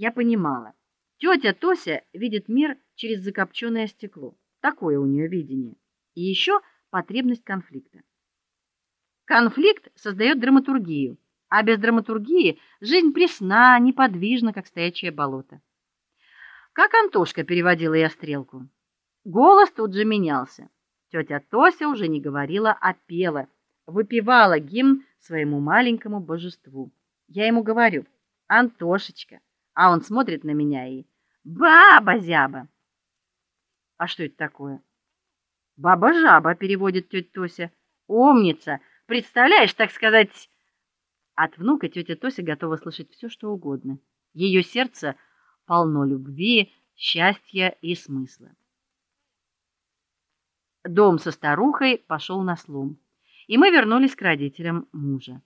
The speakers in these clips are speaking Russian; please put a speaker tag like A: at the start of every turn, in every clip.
A: Я понимала. Тетя Тося видит мир через закопченное стекло. Такое у нее видение. И еще потребность конфликта. Конфликт создает драматургию, а без драматургии жизнь пресна, неподвижна, как стоячее болото. Как Антошка переводила я стрелку. Голос тут же менялся. Тетя Тося уже не говорила, а пела, выпевала гимн своему маленькому божеству. Я ему говорю: "Антошечка", а он смотрит на меня и: "Баба-зяба". А что это такое? Баба-жаба переводит тетя Тося. Умница. Представляешь, так сказать, от внука тетя Тося готова слышать все, что угодно. Ее сердце полно любви, счастья и смысла. Дом со старухой пошел на слом, и мы вернулись к родителям мужа.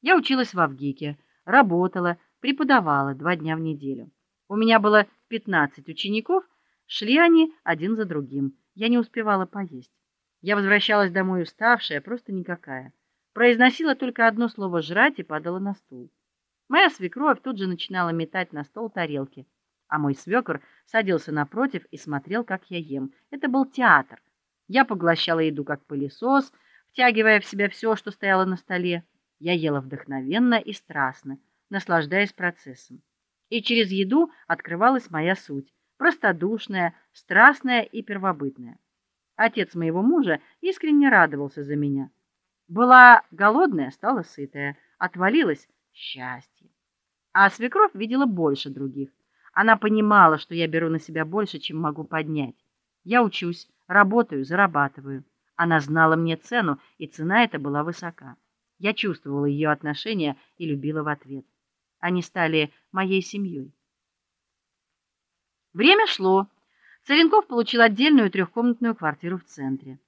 A: Я училась в Авгике, работала, преподавала два дня в неделю. У меня было 15 учеников, шли они один за другим. Я не успевала поесть. Я возвращалась домой уставшая, просто никакая произносила только одно слово жрать и падала на стул. Моя свекровь тут же начинала метать на стол тарелки, а мой свекор садился напротив и смотрел, как я ем. Это был театр. Я поглощала еду как пылесос, втягивая в себя все, что стояло на столе. Я ела вдохновенно и страстно, наслаждаясь процессом. И через еду открывалась моя суть, простодушная, страстная и первобытная. Отец моего мужа искренне радовался за меня. Была голодная, стала сытая, отвалилась счастье. А свекровь видела больше других. Она понимала, что я беру на себя больше, чем могу поднять. Я учусь, работаю, зарабатываю. Она знала мне цену, и цена эта была высока. Я чувствовала ее отношения и любила в ответ. Они стали моей семьей. Время шло. Царенков получил отдельную трехкомнатную квартиру в центре.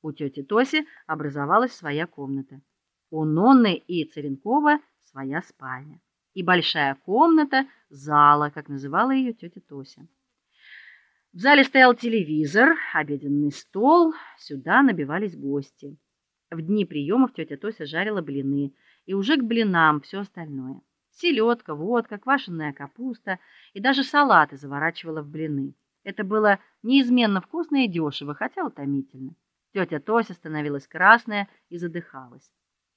A: У тети Тоси образовалась своя комната. У Нонны и Царенкова своя спальня и большая комната, зала, как называла ее тетя Тося. В зале стоял телевизор, обеденный стол, сюда набивались гости. В дни приемов тетя Тося жарила блины, и уже к блинам все остальное: селедка, водка, квашеная капуста и даже салаты заворачивала в блины. Это было неизменно вкусно и дешево, хотя утомительно. Тетя Тося становилась красная и задыхалась.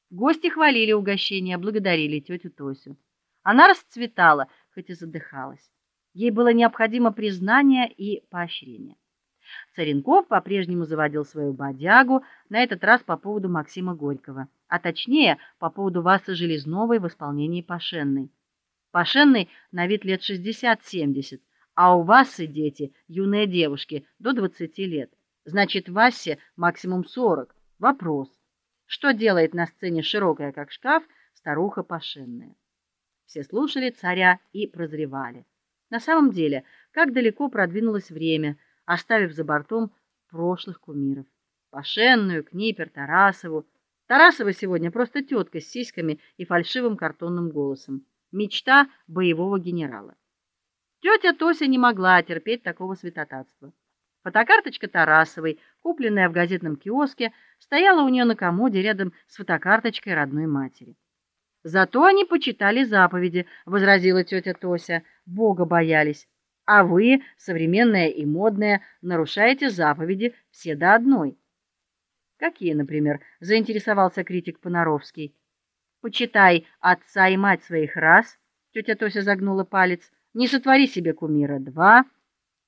A: Гости хвалили угощение, благодарили тетю Тосю. Она расцветала, хоть и задыхалась. Ей было необходимо признание и поощрение. Царенков по-прежнему заводил свою бодягу, на этот раз по поводу Максима Горького, а точнее, по поводу Васы Железновой в исполнении Пашенной. Пашенной на вид лет 60-70, а у Васы дети, юные девушки, до 20 лет. Значит, Васе максимум 40. Вопрос: что делает на сцене широкая как шкаф старуха Пашенная? Все слушали царя и прозревали. На самом деле, как далеко продвинулось время, оставив за бортом прошлых кумиров. Пашенную, Книпер, Тарасову. Тарасова сегодня просто тетка с сиськами и фальшивым картонным голосом. Мечта боевого генерала. Тетя Тося не могла терпеть такого святотатства. Фотокарточка Тарасовой, купленная в газетном киоске, стояла у нее на комоде рядом с фотокарточкой родной матери. Зато они почитали заповеди, возразила тетя Тося. Бога боялись. А вы, современная и модная, нарушаете заповеди все до одной. Какие, например, заинтересовался критик Понаровский. Почитай отца и мать своих раз. Тетя Тося загнула палец. Не сотвори себе кумира. Два